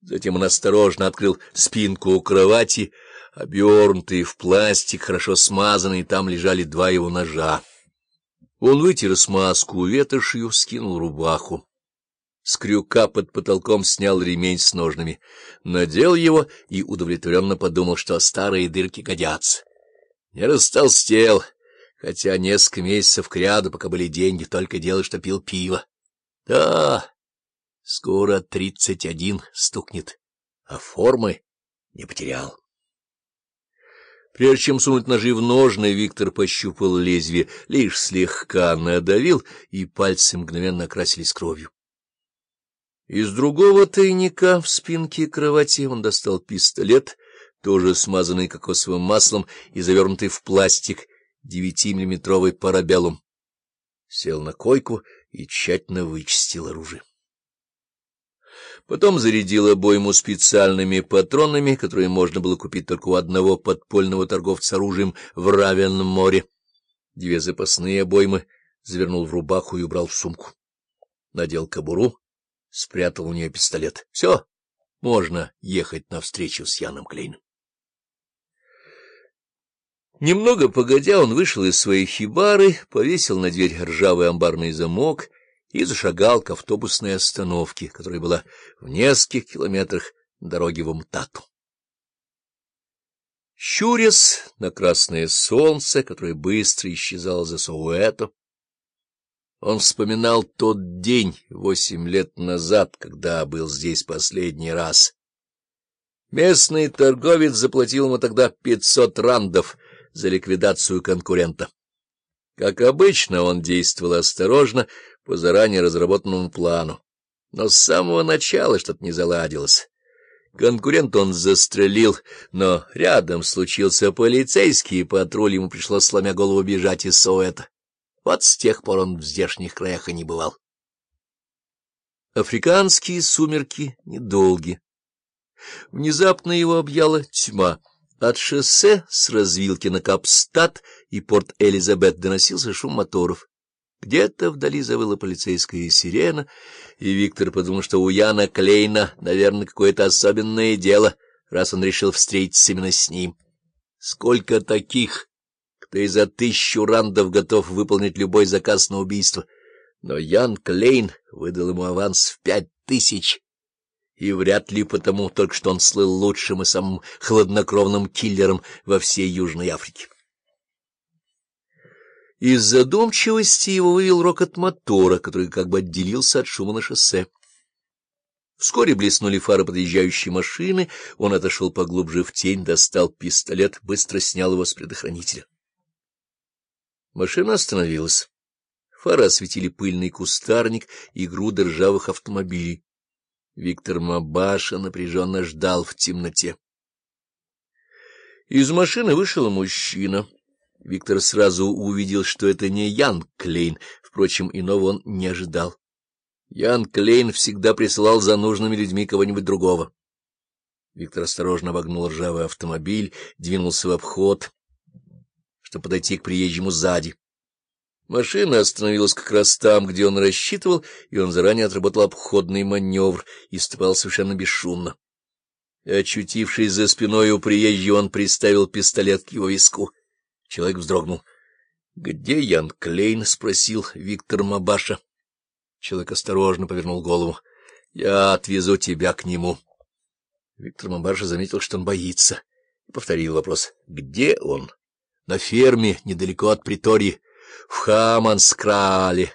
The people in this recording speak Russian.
Затем он осторожно открыл спинку у кровати, обернутые в пластик, хорошо смазанные, там лежали два его ножа. Он вытер смазку ветошью, скинул рубаху. С крюка под потолком снял ремень с ножными, надел его и удовлетворенно подумал, что старые дырки годятся. Не растолстел, хотя несколько месяцев кряду, пока были деньги, только дело, что пил пиво. Да, скоро тридцать один стукнет, а формы не потерял. Прежде чем сунуть ножи в ножны, Виктор пощупал лезвие, лишь слегка надавил, и пальцы мгновенно окрасились кровью. Из другого тайника в спинке кровати он достал пистолет, тоже смазанный кокосовым маслом и завернутый в пластик девятимиллиметровый парабеллум. Сел на койку и тщательно вычистил оружие. Потом зарядил обойму специальными патронами, которые можно было купить только у одного подпольного торговца оружием в Равенном море. Две запасные обоймы завернул в рубаху и убрал в сумку. Надел кобуру спрятал у нее пистолет. Все, можно ехать навстречу с Яном Клейном. Немного погодя, он вышел из своей хибары, повесил на дверь ржавый амбарный замок и зашагал к автобусной остановке, которая была в нескольких километрах дороги в Умтату. Щурясь на красное солнце, которое быстро исчезало за Соуэто, он вспоминал тот день восемь лет назад, когда был здесь последний раз. Местный торговец заплатил ему тогда пятьсот рандов за ликвидацию конкурента. Как обычно, он действовал осторожно по заранее разработанному плану. Но с самого начала что-то не заладилось. Конкурент он застрелил, но рядом случился полицейский патруль, ему пришлось, сломя голову, бежать из Соуэта. Вот с тех пор он в здешних краях и не бывал. Африканские сумерки недолги. Внезапно его объяла тьма. От шоссе с развилки на Капстад и порт Элизабет доносился шум моторов. Где-то вдали завыла полицейская сирена, и Виктор подумал, что у Яна Клейна, наверное, какое-то особенное дело, раз он решил встретиться именно с ним. Сколько таких кто и за тысячу рандов готов выполнить любой заказ на убийство. Но Ян Клейн выдал ему аванс в пять тысяч, и вряд ли потому, только что он слыл лучшим и самым хладнокровным киллером во всей Южной Африке. Из задумчивости его вывел рокот мотора, который как бы отделился от шума на шоссе. Вскоре блеснули фары подъезжающей машины, он отошел поглубже в тень, достал пистолет, быстро снял его с предохранителя. Машина остановилась. Фары осветили пыльный кустарник и груды ржавых автомобилей. Виктор Мабаша напряженно ждал в темноте. Из машины вышел мужчина. Виктор сразу увидел, что это не Ян Клейн, впрочем, иного он не ожидал. Ян Клейн всегда присылал за нужными людьми кого-нибудь другого. Виктор осторожно обогнул ржавый автомобиль, двинулся в обход чтобы подойти к приезжему сзади. Машина остановилась как раз там, где он рассчитывал, и он заранее отработал обходный маневр и ступал совершенно бесшумно. Очутившись за спиной у приезжего, он приставил пистолет к его виску. Человек вздрогнул. — Где Ян Клейн? — спросил Виктор Мабаша. Человек осторожно повернул голову. — Я отвезу тебя к нему. Виктор Мабаша заметил, что он боится, и повторил вопрос. — Где он? — на ферме недалеко от притории, в Хаманскрале.